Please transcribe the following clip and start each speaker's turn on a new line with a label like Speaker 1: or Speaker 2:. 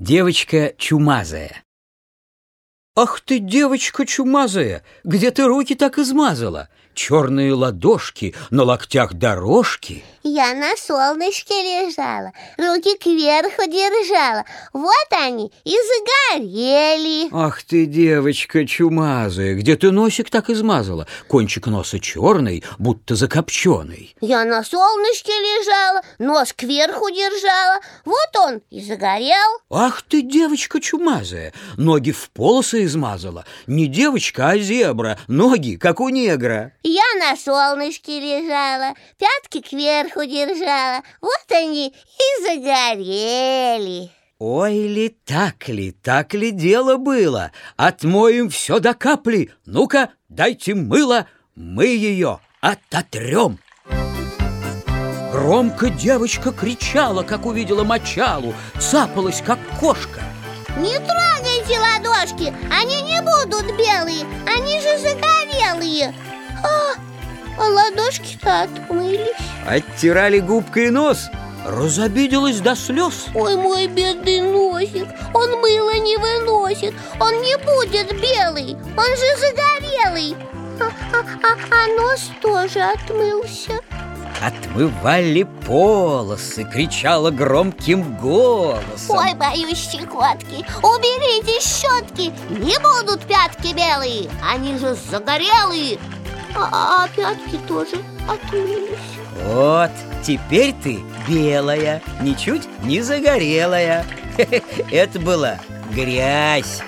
Speaker 1: Девочка чумазая. Ах ты, девочка чумазая, где ты руки так измазала? черные ладошки, на локтях дорожки.
Speaker 2: Я на солнышке лежала, руки кверху держала. Вот они и загорели.
Speaker 1: Ах ты, девочка чумазая, где ты носик так измазала? Кончик носа черный, будто закопченый.
Speaker 2: Я на солнышке лежала, нос кверху держала. Вот он и загорел.
Speaker 1: Ах ты, девочка чумазая, ноги в полосы измазала. Не девочка, а зебра, ноги, как у негра.
Speaker 2: Я на солнышке лежала, пятки кверху держала. Вот они и загорели.
Speaker 1: Ой ли, так ли, так ли дело было? Отмоем все до капли. Ну-ка, дайте мыло, мы ее ототрем. Громко девочка кричала, как увидела мочалу, цапалась, как кошка.
Speaker 2: Не трогайте ладошки, они не будут белые, они же загорелые. А, а ладошки-то отмылись.
Speaker 1: Оттирали губкой нос. Разобиделась до слез.
Speaker 2: Ой, мой бедный носик Он мыло не выносит. Он не будет белый Он же загорелый. А, а, а, а нос тоже отмылся
Speaker 1: Отмывали полосы, кричала громким голосом.
Speaker 2: Ой, боюсь щекотки, уберите щетки Не будут пятки белые, они же загорелые. А, а пятки тоже отмылись.
Speaker 1: Вот, теперь ты белая, ничуть не загорелая. Это была грязь